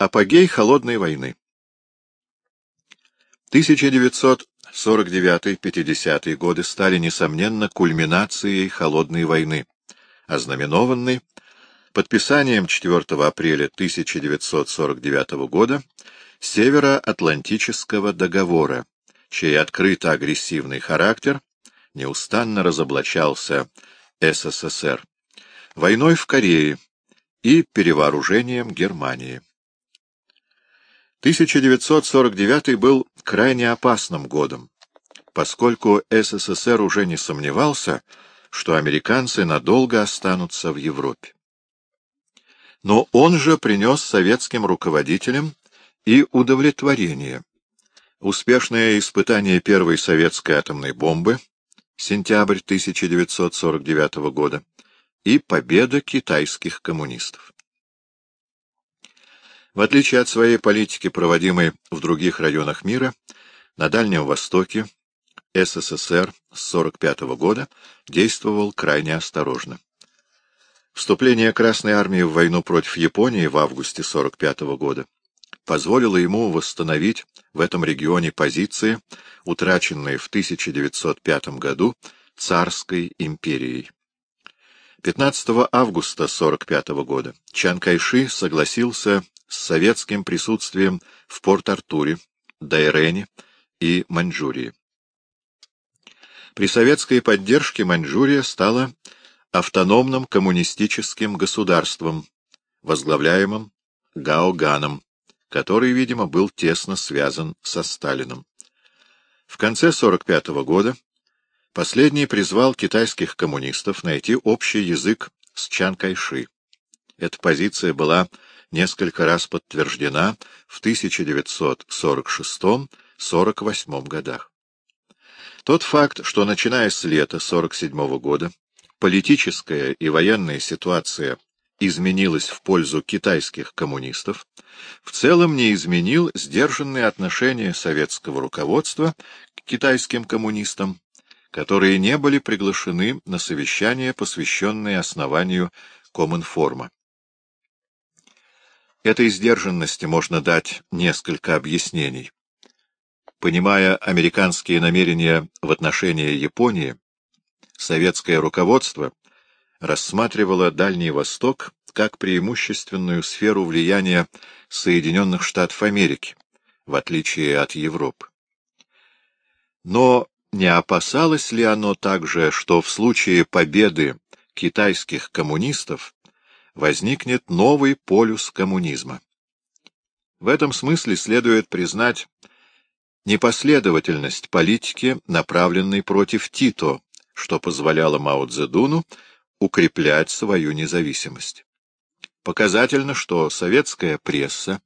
Апогей холодной войны 1949-50 годы стали, несомненно, кульминацией холодной войны, ознаменованной подписанием 4 апреля 1949 года Североатлантического договора, чей открыто агрессивный характер неустанно разоблачался СССР, войной в Корее и перевооружением Германии. 1949 был крайне опасным годом, поскольку СССР уже не сомневался, что американцы надолго останутся в Европе. Но он же принес советским руководителям и удовлетворение. Успешное испытание первой советской атомной бомбы, сентябрь 1949 года, и победа китайских коммунистов. В отличие от своей политики, проводимой в других районах мира, на Дальнем Востоке СССР с 1945 года действовал крайне осторожно. Вступление Красной Армии в войну против Японии в августе 1945 года позволило ему восстановить в этом регионе позиции, утраченные в 1905 году царской империей. 15 августа 1945 года Чан Кайши согласился с советским присутствием в Порт-Артуре, Дайрене и Маньчжурии. При советской поддержке Маньчжурия стала автономным коммунистическим государством, возглавляемым Гаоганом, который, видимо, был тесно связан со Сталином. В конце 1945 года последний призвал китайских коммунистов найти общий язык с Чан Кайши. Эта позиция была несколько раз подтверждена в 1946-48 годах. Тот факт, что начиная с лета 1947 года политическая и военная ситуация изменилась в пользу китайских коммунистов, в целом не изменил сдержанные отношения советского руководства к китайским коммунистам, которые не были приглашены на совещания, посвященные основанию Коминформа. Этой сдержанности можно дать несколько объяснений. Понимая американские намерения в отношении Японии, советское руководство рассматривало Дальний Восток как преимущественную сферу влияния Соединенных Штатов Америки, в отличие от Европы. Но не опасалось ли оно также, что в случае победы китайских коммунистов возникнет новый полюс коммунизма? В этом смысле следует признать непоследовательность политики, направленной против Тито, что позволяло Мао Цзэдуну укреплять свою независимость. Показательно, что советская пресса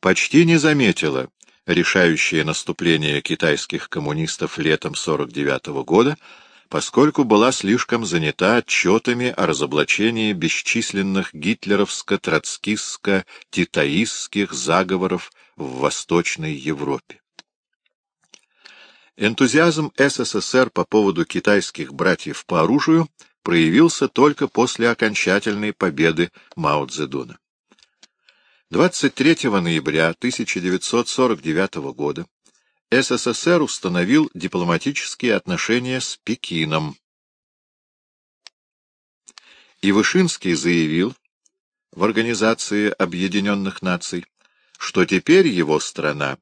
почти не заметила решающее наступление китайских коммунистов летом 49 -го года, поскольку была слишком занята отчетами о разоблачении бесчисленных гитлеровско-троцкистско-титаистских заговоров в Восточной Европе. Энтузиазм СССР по поводу китайских братьев по оружию проявился только после окончательной победы Мао Цзэдуна. 23 ноября 1949 года СССР установил дипломатические отношения с Пекином. И Вышинский заявил в Организации Объединенных Наций, что теперь его страна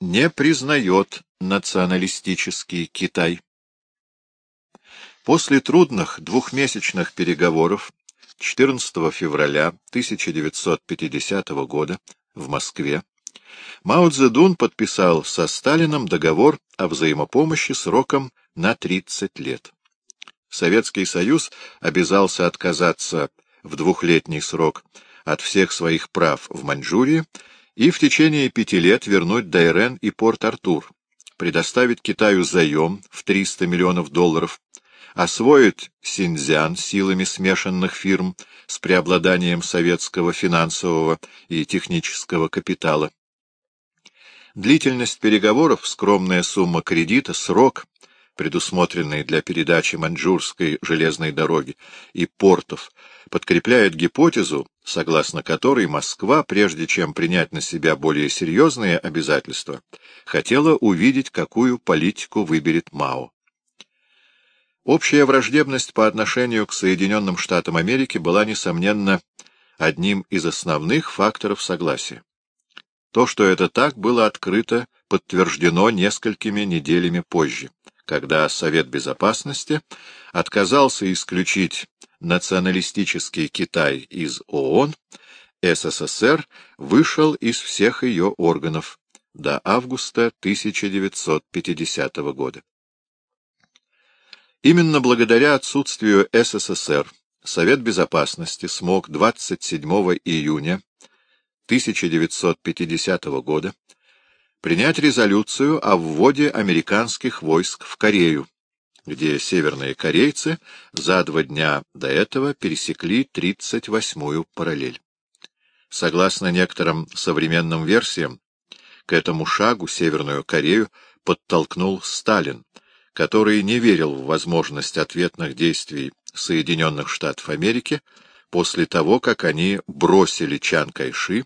не признает националистический Китай. После трудных двухмесячных переговоров 14 февраля 1950 года в Москве Мао Цзэдун подписал со Сталином договор о взаимопомощи сроком на 30 лет. Советский Союз обязался отказаться в двухлетний срок от всех своих прав в Маньчжурии и в течение пяти лет вернуть Дайрен и Порт-Артур, предоставить Китаю заем в 300 миллионов долларов, освоить Синьцзян силами смешанных фирм с преобладанием советского финансового и технического капитала. Длительность переговоров, скромная сумма кредита, срок предусмотренный для передачи Маньчжурской железной дороги и портов, подкрепляет гипотезу, согласно которой Москва, прежде чем принять на себя более серьезные обязательства, хотела увидеть, какую политику выберет Мао. Общая враждебность по отношению к Соединенным Штатам Америки была, несомненно, одним из основных факторов согласия. То, что это так, было открыто, подтверждено несколькими неделями позже, когда Совет Безопасности отказался исключить националистический Китай из ООН, СССР вышел из всех ее органов до августа 1950 года. Именно благодаря отсутствию СССР Совет Безопасности смог 27 июня 1950 года принять резолюцию о вводе американских войск в Корею, где северные корейцы за два дня до этого пересекли 38-ю параллель. Согласно некоторым современным версиям, к этому шагу Северную Корею подтолкнул Сталин, который не верил в возможность ответных действий Соединенных Штатов Америки после того, как они бросили Чан Кайши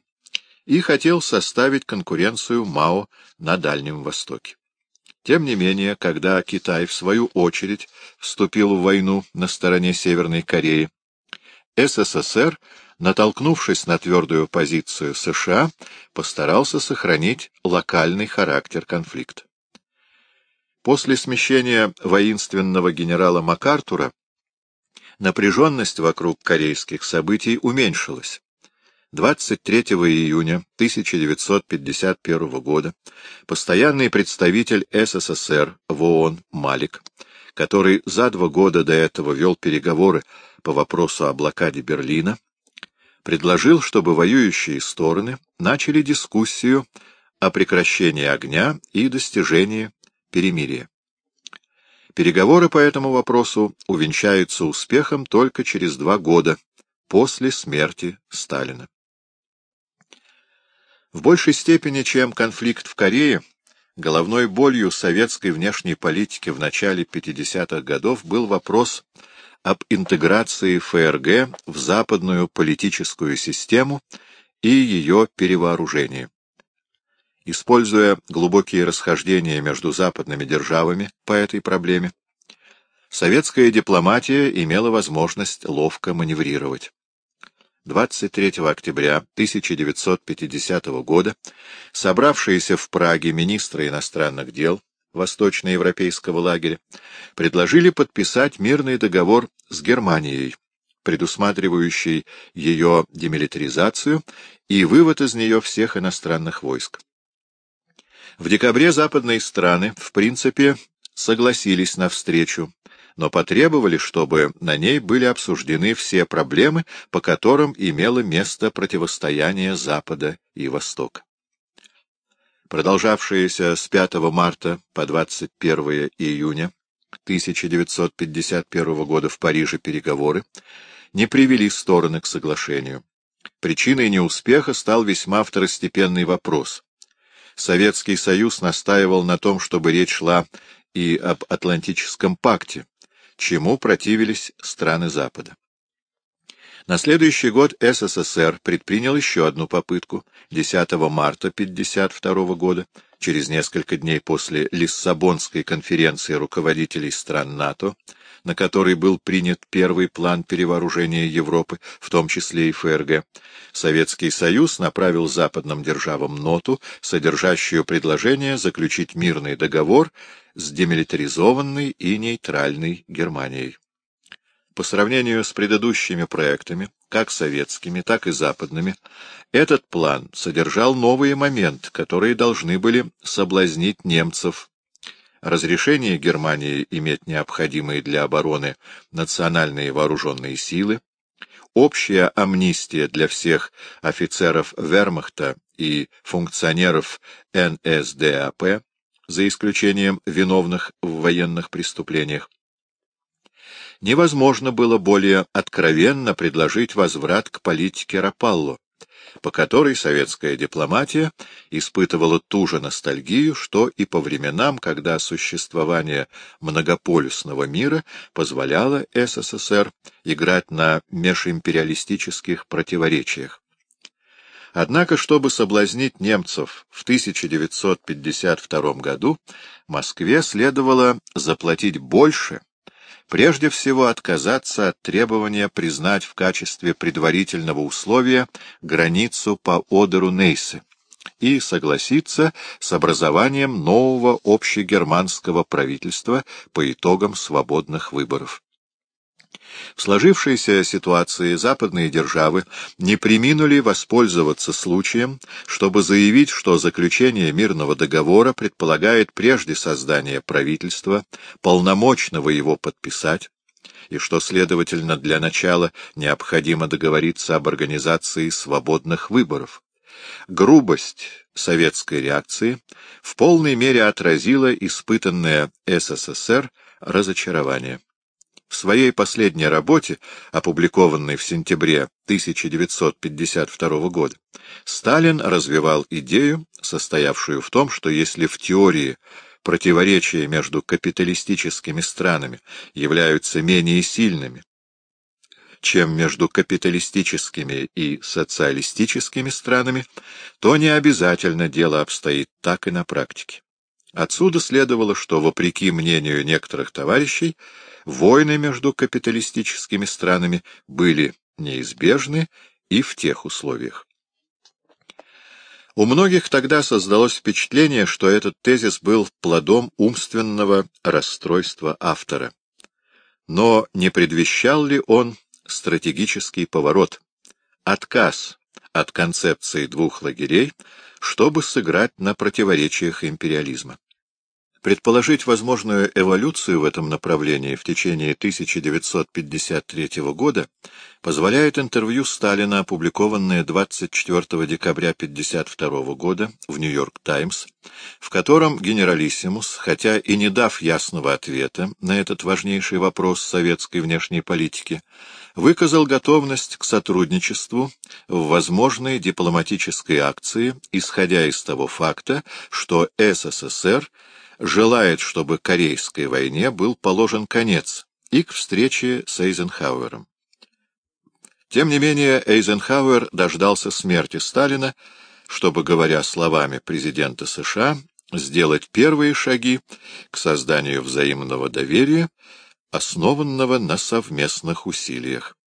и хотел составить конкуренцию Мао на Дальнем Востоке. Тем не менее, когда Китай, в свою очередь, вступил в войну на стороне Северной Кореи, СССР, натолкнувшись на твердую позицию США, постарался сохранить локальный характер конфликта. После смещения воинственного генерала МакАртура напряженность вокруг корейских событий уменьшилась. 23 июня 1951 года постоянный представитель СССР в ООН Малик, который за два года до этого вел переговоры по вопросу о блокаде Берлина, предложил, чтобы воюющие стороны начали дискуссию о прекращении огня и достижении перемирия. Переговоры по этому вопросу увенчаются успехом только через два года после смерти Сталина. В большей степени, чем конфликт в Корее, головной болью советской внешней политики в начале 50-х годов был вопрос об интеграции ФРГ в западную политическую систему и ее перевооружении. Используя глубокие расхождения между западными державами по этой проблеме, советская дипломатия имела возможность ловко маневрировать. 23 октября 1950 года собравшиеся в Праге министры иностранных дел Восточноевропейского лагеря предложили подписать мирный договор с Германией, предусматривающий ее демилитаризацию и вывод из нее всех иностранных войск. В декабре западные страны, в принципе, согласились на встречу, но потребовали, чтобы на ней были обсуждены все проблемы, по которым имело место противостояние Запада и Востока. Продолжавшиеся с 5 марта по 21 июня 1951 года в Париже переговоры не привели стороны к соглашению. Причиной неуспеха стал весьма второстепенный вопрос Советский Союз настаивал на том, чтобы речь шла и об Атлантическом пакте, чему противились страны Запада. На следующий год СССР предпринял еще одну попытку 10 марта 1952 года, через несколько дней после Лиссабонской конференции руководителей стран НАТО, на которой был принят первый план перевооружения Европы, в том числе и ФРГ, Советский Союз направил западным державам ноту, содержащую предложение заключить мирный договор с демилитаризованной и нейтральной Германией. По сравнению с предыдущими проектами, как советскими, так и западными, этот план содержал новые моменты, которые должны были соблазнить немцев разрешение Германии иметь необходимые для обороны национальные вооруженные силы, общая амнистия для всех офицеров вермахта и функционеров НСДАП, за исключением виновных в военных преступлениях. Невозможно было более откровенно предложить возврат к политике Рапалло, по которой советская дипломатия испытывала ту же ностальгию, что и по временам, когда существование многополюсного мира позволяло СССР играть на межимпериалистических противоречиях. Однако, чтобы соблазнить немцев в 1952 году, Москве следовало заплатить больше, прежде всего отказаться от требования признать в качестве предварительного условия границу по Одеру Нейсе и согласиться с образованием нового общегерманского правительства по итогам свободных выборов. В сложившейся ситуации западные державы не приминули воспользоваться случаем, чтобы заявить, что заключение мирного договора предполагает прежде создание правительства, полномочного его подписать, и что, следовательно, для начала необходимо договориться об организации свободных выборов. Грубость советской реакции в полной мере отразила испытанное СССР разочарование. В своей последней работе, опубликованной в сентябре 1952 года, Сталин развивал идею, состоявшую в том, что если в теории противоречия между капиталистическими странами являются менее сильными, чем между капиталистическими и социалистическими странами, то не обязательно дело обстоит так и на практике. Отсюда следовало, что, вопреки мнению некоторых товарищей, войны между капиталистическими странами были неизбежны и в тех условиях. У многих тогда создалось впечатление, что этот тезис был плодом умственного расстройства автора. Но не предвещал ли он стратегический поворот, отказ от концепции двух лагерей, чтобы сыграть на противоречиях империализма? Предположить возможную эволюцию в этом направлении в течение 1953 года позволяет интервью Сталина, опубликованное 24 декабря 1952 года в «Нью-Йорк Таймс», в котором генералиссимус, хотя и не дав ясного ответа на этот важнейший вопрос советской внешней политики, выказал готовность к сотрудничеству в возможной дипломатической акции, исходя из того факта, что СССР – желает, чтобы Корейской войне был положен конец и к встрече с Эйзенхауэром. Тем не менее, Эйзенхауэр дождался смерти Сталина, чтобы, говоря словами президента США, сделать первые шаги к созданию взаимного доверия, основанного на совместных усилиях.